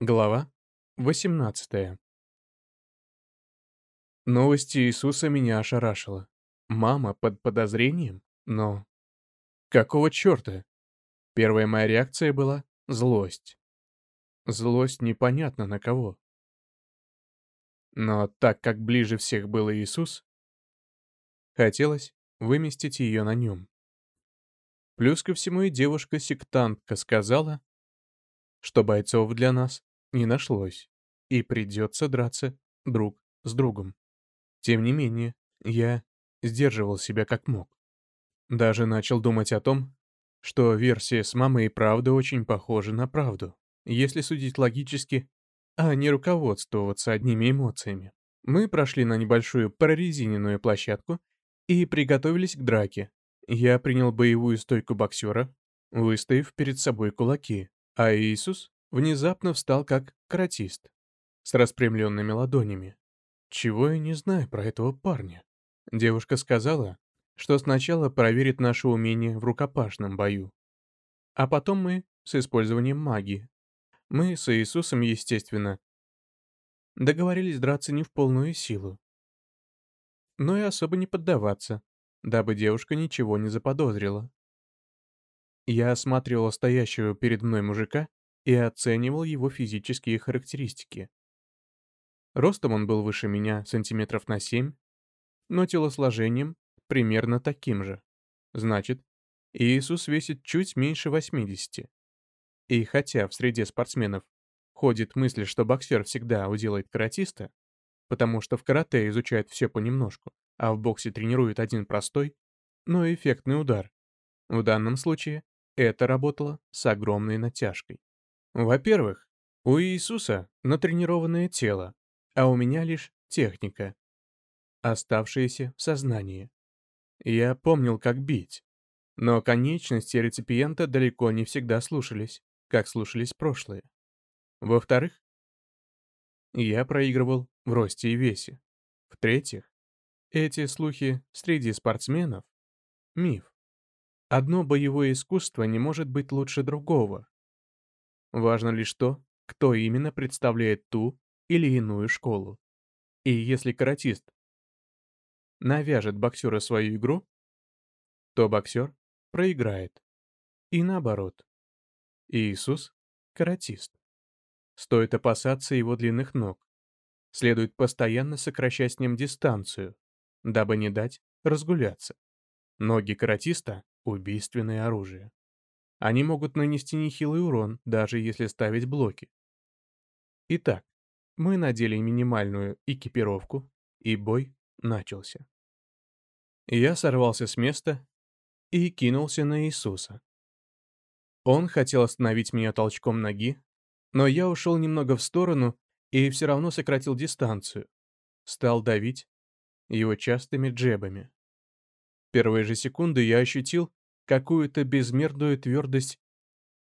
Глава 18 Новость Иисуса меня ошарашила. Мама под подозрением? Но... Какого черта? Первая моя реакция была злость. Злость непонятно на кого. Но так как ближе всех был Иисус, хотелось выместить ее на нем. Плюс ко всему и девушка-сектантка сказала, что бойцов для нас не нашлось, и придется драться друг с другом. Тем не менее, я сдерживал себя как мог. Даже начал думать о том, что версия с мамой и правда очень похожа на правду, если судить логически, а не руководствоваться одними эмоциями. Мы прошли на небольшую прорезиненную площадку и приготовились к драке. Я принял боевую стойку боксера, выставив перед собой кулаки, а Иисус внезапно встал как каратист, с распрямленными ладонями. Чего я не знаю про этого парня? Девушка сказала, что сначала проверит наше умение в рукопашном бою, а потом мы с использованием магии. Мы с Иисусом, естественно, договорились драться не в полную силу, но и особо не поддаваться, дабы девушка ничего не заподозрила. Я осматривал стоящего перед мной мужика и оценивал его физические характеристики. Ростом он был выше меня сантиметров на 7, но телосложением примерно таким же. Значит, Иисус весит чуть меньше 80. И хотя в среде спортсменов ходит мысль, что боксер всегда уделает каратиста, потому что в карате изучают все понемножку, а в боксе тренируют один простой, но эффектный удар. В данном случае это работало с огромной натяжкой. Во-первых, у Иисуса натренированное тело, а у меня лишь техника, оставшаяся в сознании. Я помнил, как бить, но конечности реципиента далеко не всегда слушались, как слушались прошлые. Во-вторых, я проигрывал в росте и весе. В-третьих, эти слухи среди спортсменов — миф. Одно боевое искусство не может быть лучше другого, Важно лишь то, кто именно представляет ту или иную школу. И если каратист навяжет боксеру свою игру, то боксер проиграет. И наоборот. Иисус — каратист. Стоит опасаться его длинных ног. Следует постоянно сокращать с ним дистанцию, дабы не дать разгуляться. Ноги каратиста — убийственное оружие. Они могут нанести нехилый урон, даже если ставить блоки. Итак, мы надели минимальную экипировку, и бой начался. Я сорвался с места и кинулся на Иисуса. Он хотел остановить меня толчком ноги, но я ушел немного в сторону и все равно сократил дистанцию. Стал давить его частыми джебами. Первые же секунды я ощутил, какую-то безмерную твердость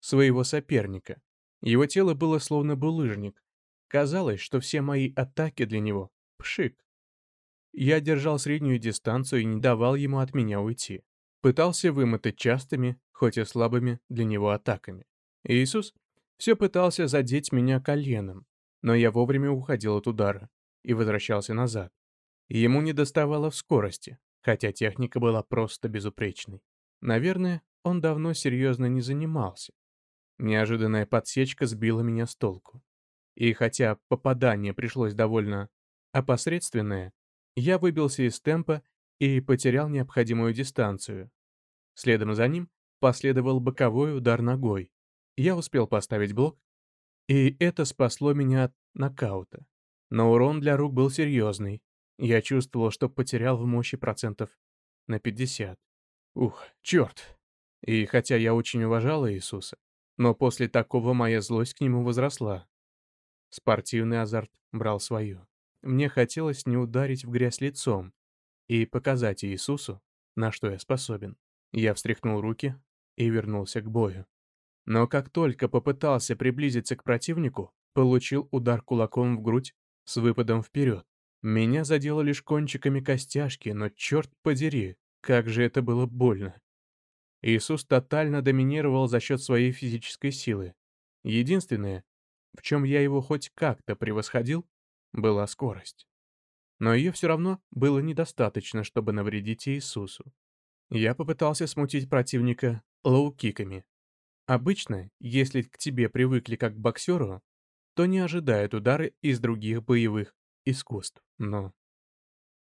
своего соперника. Его тело было словно булыжник. Казалось, что все мои атаки для него — пшик. Я держал среднюю дистанцию и не давал ему от меня уйти. Пытался вымотать частыми, хоть и слабыми для него атаками. Иисус все пытался задеть меня коленом, но я вовремя уходил от удара и возвращался назад. Ему не доставало в скорости, хотя техника была просто безупречной. Наверное, он давно серьезно не занимался. Неожиданная подсечка сбила меня с толку. И хотя попадание пришлось довольно опосредственное, я выбился из темпа и потерял необходимую дистанцию. Следом за ним последовал боковой удар ногой. Я успел поставить блок, и это спасло меня от нокаута. Но урон для рук был серьезный. Я чувствовал, что потерял в мощи процентов на 50. Ух, черт. И хотя я очень уважала Иисуса, но после такого моя злость к нему возросла. Спортивный азарт брал свое. Мне хотелось не ударить в грязь лицом и показать Иисусу, на что я способен. Я встряхнул руки и вернулся к бою. Но как только попытался приблизиться к противнику, получил удар кулаком в грудь с выпадом вперед. Меня задело лишь кончиками костяшки, но черт подери, как же это было больно. Иисус тотально доминировал за счет своей физической силы. Единственное, в чем я его хоть как-то превосходил, была скорость. Но ее все равно было недостаточно, чтобы навредить Иисусу. Я попытался смутить противника лоу-киками. Обычно, если к тебе привыкли как к боксеру, то не ожидают удары из других боевых искусств. Но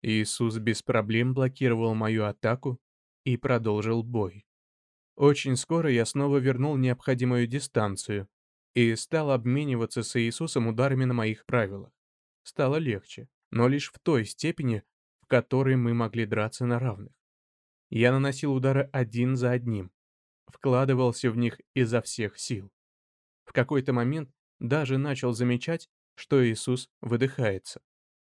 Иисус без проблем блокировал мою атаку и продолжил бой. Очень скоро я снова вернул необходимую дистанцию и стал обмениваться с Иисусом ударами на моих правилах. Стало легче, но лишь в той степени, в которой мы могли драться на равных. Я наносил удары один за одним, вкладывался в них изо всех сил. В какой-то момент даже начал замечать, что Иисус выдыхается.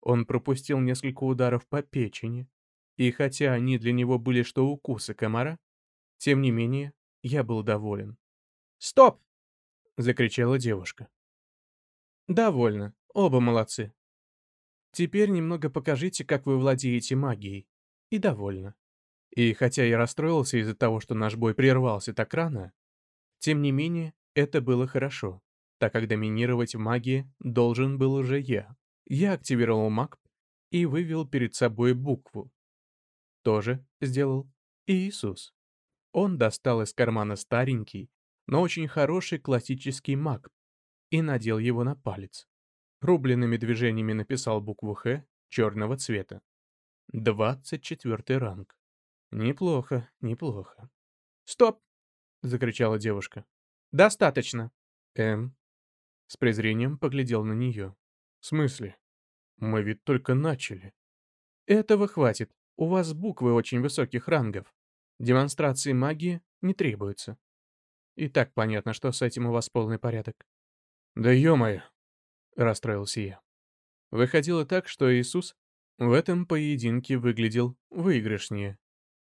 Он пропустил несколько ударов по печени, и хотя они для него были что укусы комара, тем не менее я был доволен. «Стоп!» — закричала девушка. «Довольно. Оба молодцы. Теперь немного покажите, как вы владеете магией. И довольно. И хотя я расстроился из-за того, что наш бой прервался так рано, тем не менее, это было хорошо, так как доминировать в магии должен был уже я. Я активировал маг и вывел перед собой букву. Тоже сделал Иисус. Он достал из кармана старенький, но очень хороший классический маг и надел его на палец. Рубленными движениями написал букву «Х» черного цвета. 24 ранг. Неплохо, неплохо. «Стоп!» — закричала девушка. «Достаточно!» М. С презрением поглядел на нее. «В смысле? Мы ведь только начали». «Этого хватит. У вас буквы очень высоких рангов. Демонстрации магии не требуется. И так понятно, что с этим у вас полный порядок». «Да ё-моё!» — расстроился я. Выходило так, что Иисус в этом поединке выглядел выигрышнее,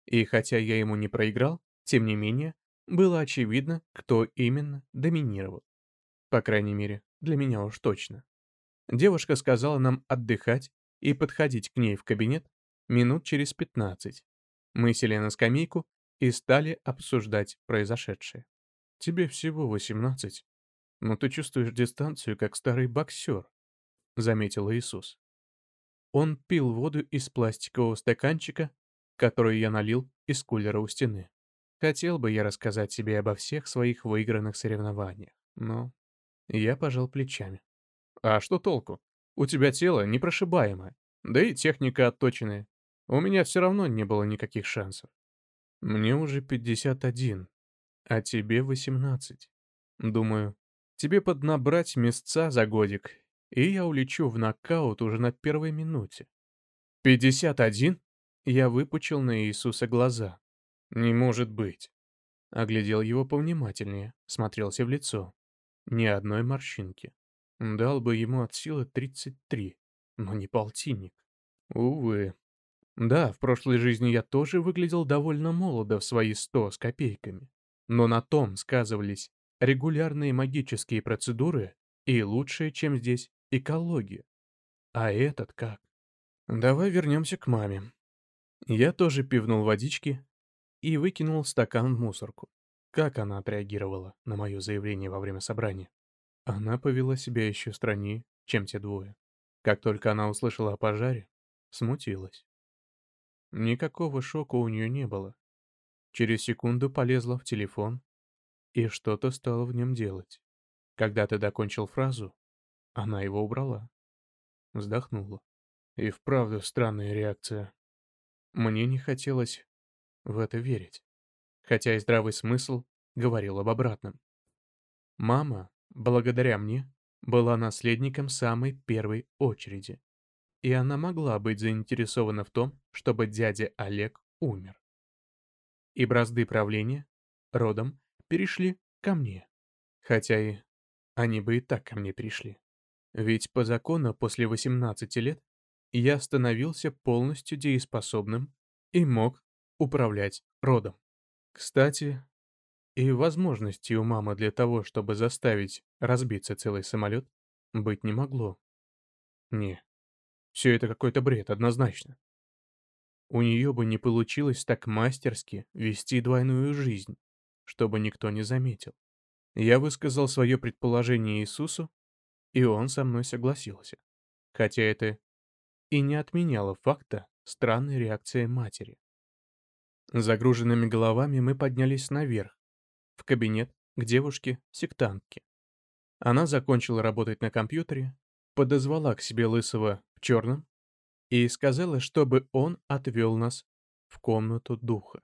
и хотя я ему не проиграл, тем не менее, было очевидно, кто именно доминировал. По крайней мере, для меня уж точно. Девушка сказала нам отдыхать и подходить к ней в кабинет минут через 15. Мы сели на скамейку и стали обсуждать произошедшее. «Тебе всего 18, но ты чувствуешь дистанцию, как старый боксер», — заметил Иисус. Он пил воду из пластикового стаканчика которую я налил из кулера у стены. Хотел бы я рассказать тебе обо всех своих выигранных соревнованиях, но я пожал плечами. А что толку? У тебя тело непрошибаемое, да и техника отточенная. У меня все равно не было никаких шансов. Мне уже 51, а тебе 18. Думаю, тебе поднабрать места за годик, и я улечу в нокаут уже на первой минуте. 51? Я выпучил на Иисуса глаза. «Не может быть!» Оглядел его повнимательнее, смотрелся в лицо. Ни одной морщинки. Дал бы ему от силы 33, но не полтинник. Увы. Да, в прошлой жизни я тоже выглядел довольно молодо в свои сто с копейками. Но на том сказывались регулярные магические процедуры и лучшее, чем здесь, экология. А этот как? Давай вернемся к маме. Я тоже пивнул водички и выкинул стакан в мусорку. Как она отреагировала на мое заявление во время собрания? Она повела себя еще страннее, чем те двое. Как только она услышала о пожаре, смутилась. Никакого шока у нее не было. Через секунду полезла в телефон и что-то стала в нем делать. Когда ты докончил фразу, она его убрала. Вздохнула. И вправду странная реакция. Мне не хотелось в это верить, хотя и здравый смысл говорил об обратном. Мама, благодаря мне, была наследником самой первой очереди, и она могла быть заинтересована в том, чтобы дядя Олег умер. И бразды правления родом перешли ко мне, хотя и они бы и так ко мне пришли. Ведь по закону после 18 лет я становился полностью дееспособным и мог управлять родом. Кстати, и возможности у мамы для того, чтобы заставить разбиться целый самолет, быть не могло. Не, все это какой-то бред, однозначно. У нее бы не получилось так мастерски вести двойную жизнь, чтобы никто не заметил. Я высказал свое предположение Иисусу, и он со мной согласился. Хотя это и не отменяло факта странной реакции матери. Загруженными головами мы поднялись наверх, в кабинет к девушке-сектантке. Она закончила работать на компьютере, подозвала к себе Лысого в черном и сказала, чтобы он отвел нас в комнату духа.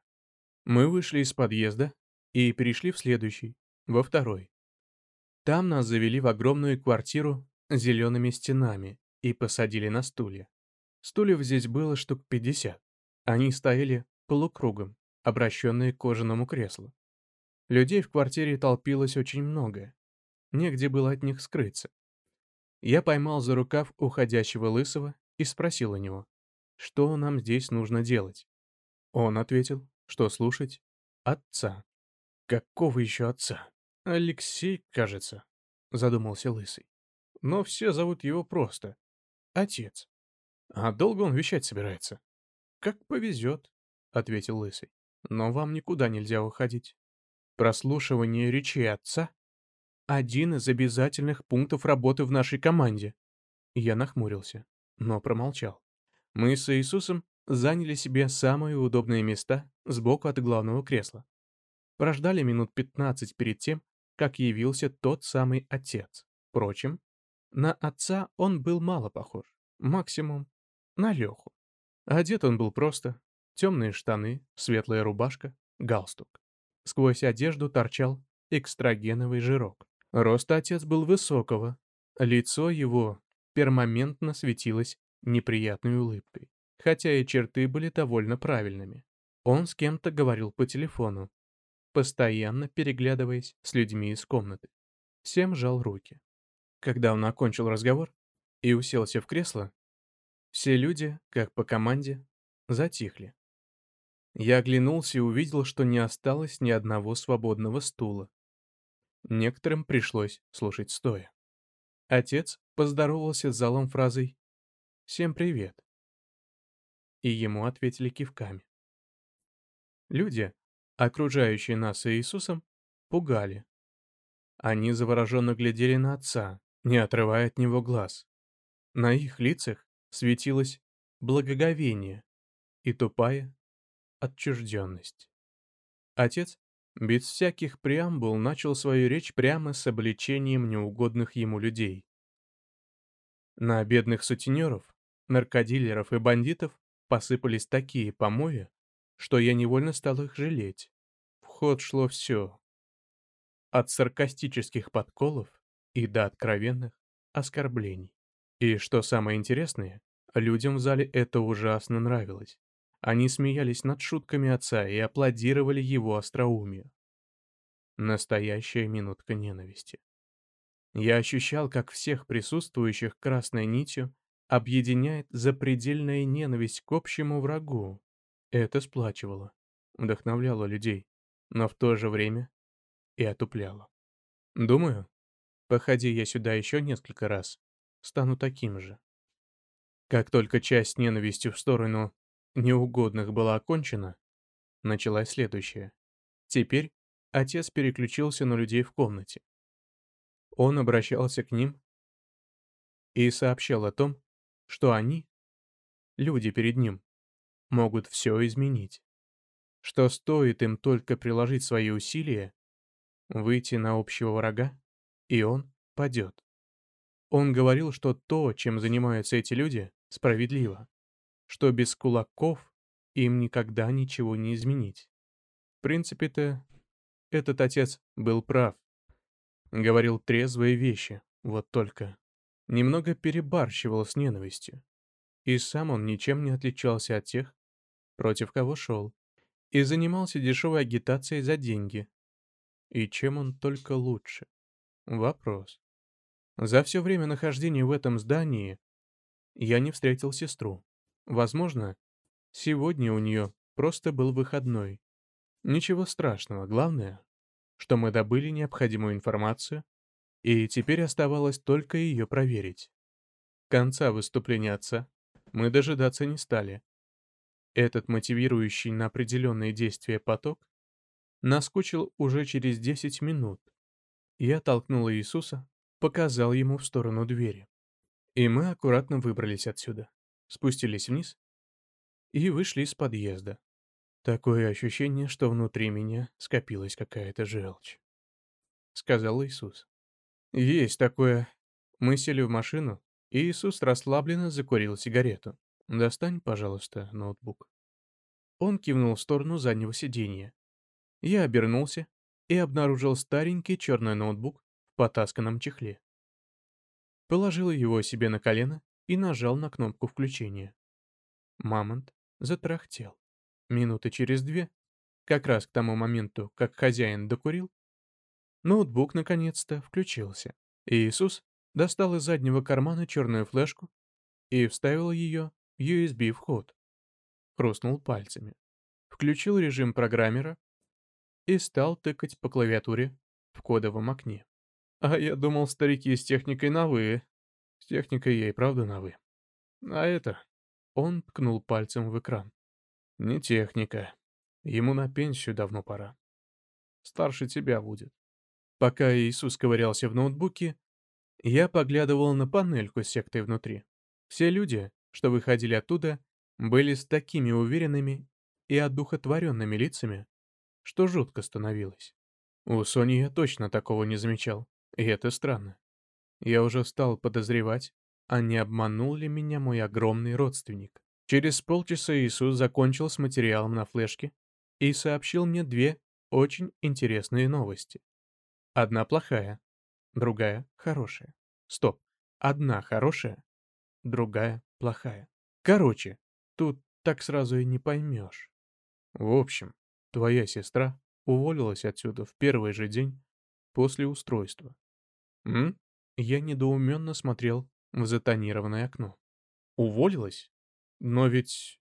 Мы вышли из подъезда и перешли в следующий, во второй. Там нас завели в огромную квартиру с зелеными стенами и посадили на стулья. Стульев здесь было штук 50. Они стояли полукругом, обращенные к кожаному креслу. Людей в квартире толпилось очень много. Негде было от них скрыться. Я поймал за рукав уходящего лысого и спросил у него, что нам здесь нужно делать. Он ответил, что слушать отца. Какого еще отца? Алексей, кажется, задумался лысый. Но все зовут его просто отец. А долго он вещать собирается? Как повезет, ответил лысый. Но вам никуда нельзя уходить. Прослушивание речи отца — один из обязательных пунктов работы в нашей команде. Я нахмурился, но промолчал. Мы с Иисусом заняли себе самые удобные места сбоку от главного кресла. Прождали минут 15 перед тем, как явился тот самый отец. Впрочем, на отца он был мало похож, максимум на Леху. Одет он был просто. Темные штаны, светлая рубашка, галстук. Сквозь одежду торчал экстрагеновый жирок. Рост отец был высокого. Лицо его пермоментно светилось неприятной улыбкой, хотя и черты были довольно правильными. Он с кем-то говорил по телефону, постоянно переглядываясь с людьми из комнаты. Всем жал руки. Когда он окончил разговор и уселся в кресло, все люди, как по команде, затихли. Я оглянулся и увидел, что не осталось ни одного свободного стула. Некоторым пришлось слушать стоя. Отец поздоровался с залом фразой «Всем привет». И ему ответили кивками. Люди, окружающие нас и Иисусом, пугали. Они завороженно глядели на отца, не отрывая от него глаз. На их лицах светилось благоговение и тупая отчужденность. Отец без всяких преамбул начал свою речь прямо с обличением неугодных ему людей. На бедных сутенеров, наркодилеров и бандитов посыпались такие помои, что я невольно стал их жалеть. В ход шло все. От саркастических подколов и до откровенных оскорблений. И что самое интересное, людям в зале это ужасно нравилось. Они смеялись над шутками отца и аплодировали его остроумию. Настоящая минутка ненависти. Я ощущал, как всех присутствующих красной нитью объединяет запредельная ненависть к общему врагу. Это сплачивало, вдохновляло людей, но в то же время и отупляло. Думаю, Походи я сюда еще несколько раз, стану таким же. Как только часть с ненавистью в сторону неугодных была окончена, началась следующая. Теперь отец переключился на людей в комнате. Он обращался к ним и сообщал о том, что они, люди перед ним, могут все изменить. Что стоит им только приложить свои усилия, выйти на общего врага, и он падет. Он говорил, что то, чем занимаются эти люди, справедливо, что без кулаков им никогда ничего не изменить. В принципе-то, этот отец был прав. Говорил трезвые вещи, вот только. Немного перебарщивал с ненавистью. И сам он ничем не отличался от тех, против кого шел, и занимался дешевой агитацией за деньги. И чем он только лучше. Вопрос. За все время нахождения в этом здании я не встретил сестру. Возможно, сегодня у нее просто был выходной. Ничего страшного, главное, что мы добыли необходимую информацию, и теперь оставалось только ее проверить. Конца выступления отца мы дожидаться не стали. Этот мотивирующий на определенные действия поток наскучил уже через 10 минут, я толкнула Иисуса показал ему в сторону двери. И мы аккуратно выбрались отсюда, спустились вниз и вышли из подъезда. Такое ощущение, что внутри меня скопилась какая-то желчь. Сказал Иисус. Есть такое. Мы сели в машину, и Иисус расслабленно закурил сигарету. «Достань, пожалуйста, ноутбук». Он кивнул в сторону заднего сиденья. Я обернулся и обнаружил старенький черный ноутбук в потасканном чехле. Положил его себе на колено и нажал на кнопку включения. Мамонт затрахтел. Минуты через две, как раз к тому моменту, как хозяин докурил, ноутбук наконец-то включился, Иисус достал из заднего кармана черную флешку и вставил ее в USB-вход. Хрустнул пальцами. Включил режим программера и стал тыкать по клавиатуре в кодовом окне. А я думал, старики с техникой на «вы». С техникой и правда на «вы». А это... Он ткнул пальцем в экран. Не техника. Ему на пенсию давно пора. Старше тебя будет. Пока Иисус ковырялся в ноутбуке, я поглядывал на панельку с сектой внутри. Все люди, что выходили оттуда, были с такими уверенными и одухотворенными лицами, что жутко становилось. У Сони я точно такого не замечал, и это странно. Я уже стал подозревать, а не обманул ли меня мой огромный родственник. Через полчаса Иисус закончил с материалом на флешке и сообщил мне две очень интересные новости. Одна плохая, другая хорошая. Стоп, одна хорошая, другая плохая. Короче, тут так сразу и не поймешь. В общем, твоя сестра уволилась отсюда в первый же день после устройства. М? Я недоуменно смотрел в затонированное окно. Уволилась? Но ведь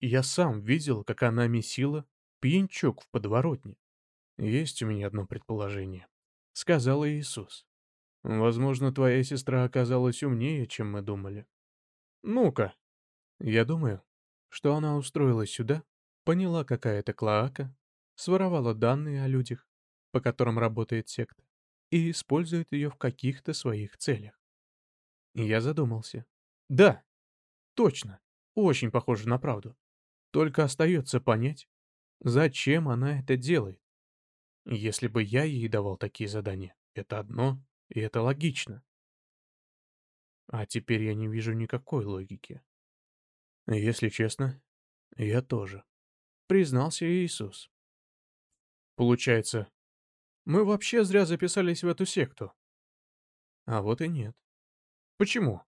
я сам видел, как она месила пьянчук в подворотне. Есть у меня одно предположение. Сказал Иисус. Возможно, твоя сестра оказалась умнее, чем мы думали. Ну-ка. Я думаю, что она устроилась сюда, поняла, какая это клоака, своровала данные о людях, по которым работает секта, и использует ее в каких-то своих целях. Я задумался. Да, точно. Очень похоже на правду. Только остается понять, зачем она это делает. Если бы я ей давал такие задания, это одно, и это логично. А теперь я не вижу никакой логики. Если честно, я тоже. Признался Иисус. Получается, мы вообще зря записались в эту секту. А вот и нет. Почему?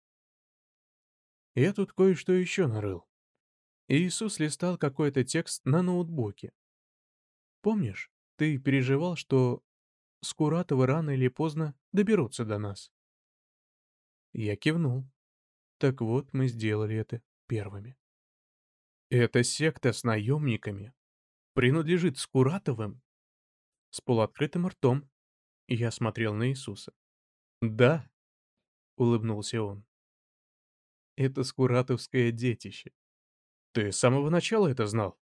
Я тут кое-что еще нарыл. Иисус листал какой-то текст на ноутбуке. Помнишь, ты переживал, что Скуратовы рано или поздно доберутся до нас? Я кивнул. Так вот, мы сделали это первыми. Эта секта с наемниками принадлежит Скуратовым? С полуоткрытым ртом я смотрел на Иисуса. «Да», — улыбнулся он. Это скуратовское детище. Ты с самого начала это знал?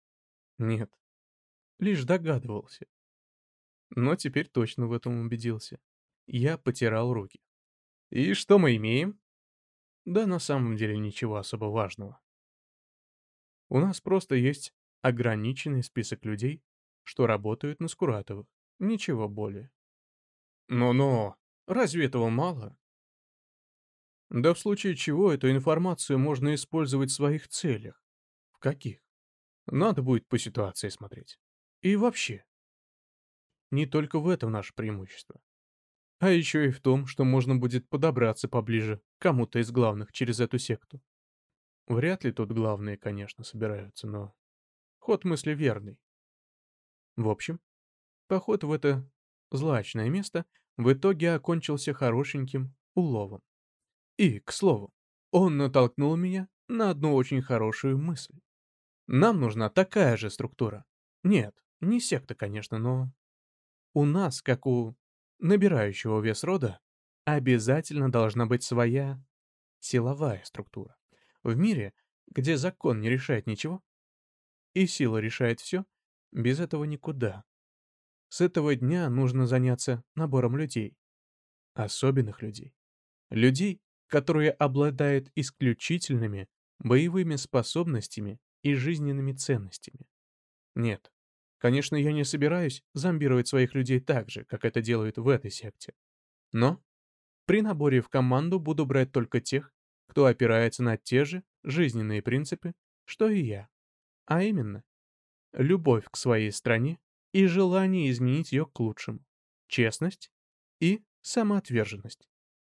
Нет. Лишь догадывался. Но теперь точно в этом убедился. Я потирал руки. И что мы имеем? Да на самом деле ничего особо важного. У нас просто есть ограниченный список людей, что работают на Скуратовых. Ничего более. Но-но, разве этого мало? Да в случае чего эту информацию можно использовать в своих целях. В каких? Надо будет по ситуации смотреть. И вообще. Не только в этом наше преимущество. А еще и в том, что можно будет подобраться поближе к кому-то из главных через эту секту. Вряд ли тут главные, конечно, собираются, но ход мысли верный. В общем, поход в это злачное место в итоге окончился хорошеньким уловом. И, к слову, он натолкнул меня на одну очень хорошую мысль. Нам нужна такая же структура. Нет, не секта, конечно, но... У нас, как у набирающего вес рода, обязательно должна быть своя силовая структура. В мире, где закон не решает ничего, и сила решает все, без этого никуда. С этого дня нужно заняться набором людей. особенных людей. Людей, которые обладают исключительными боевыми способностями и жизненными ценностями. Нет, конечно, я не собираюсь зомбировать своих людей так же, как это делают в этой секте. Но при наборе в команду буду брать только тех, кто опирается на те же жизненные принципы, что и я. А именно, любовь к своей стране и желание изменить ее к лучшему, честность и самоотверженность.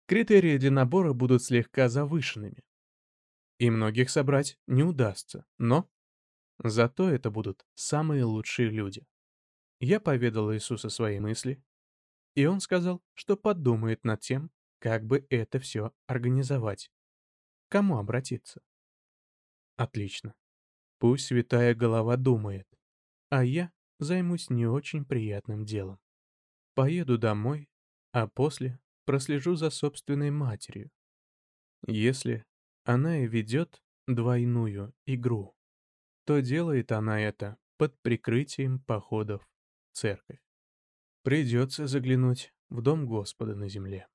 Критерии для набора будут слегка завышенными. И многих собрать не удастся, но зато это будут самые лучшие люди. Я поведал Иисусу свои мысли, и он сказал, что подумает над тем, как бы это все организовать. Кому обратиться? Отлично. Пусть святая голова думает, а я займусь не очень приятным делом. Поеду домой, а после прослежу за собственной матерью. Если она и ведет двойную игру, то делает она это под прикрытием походов в церковь. Придется заглянуть в дом Господа на земле.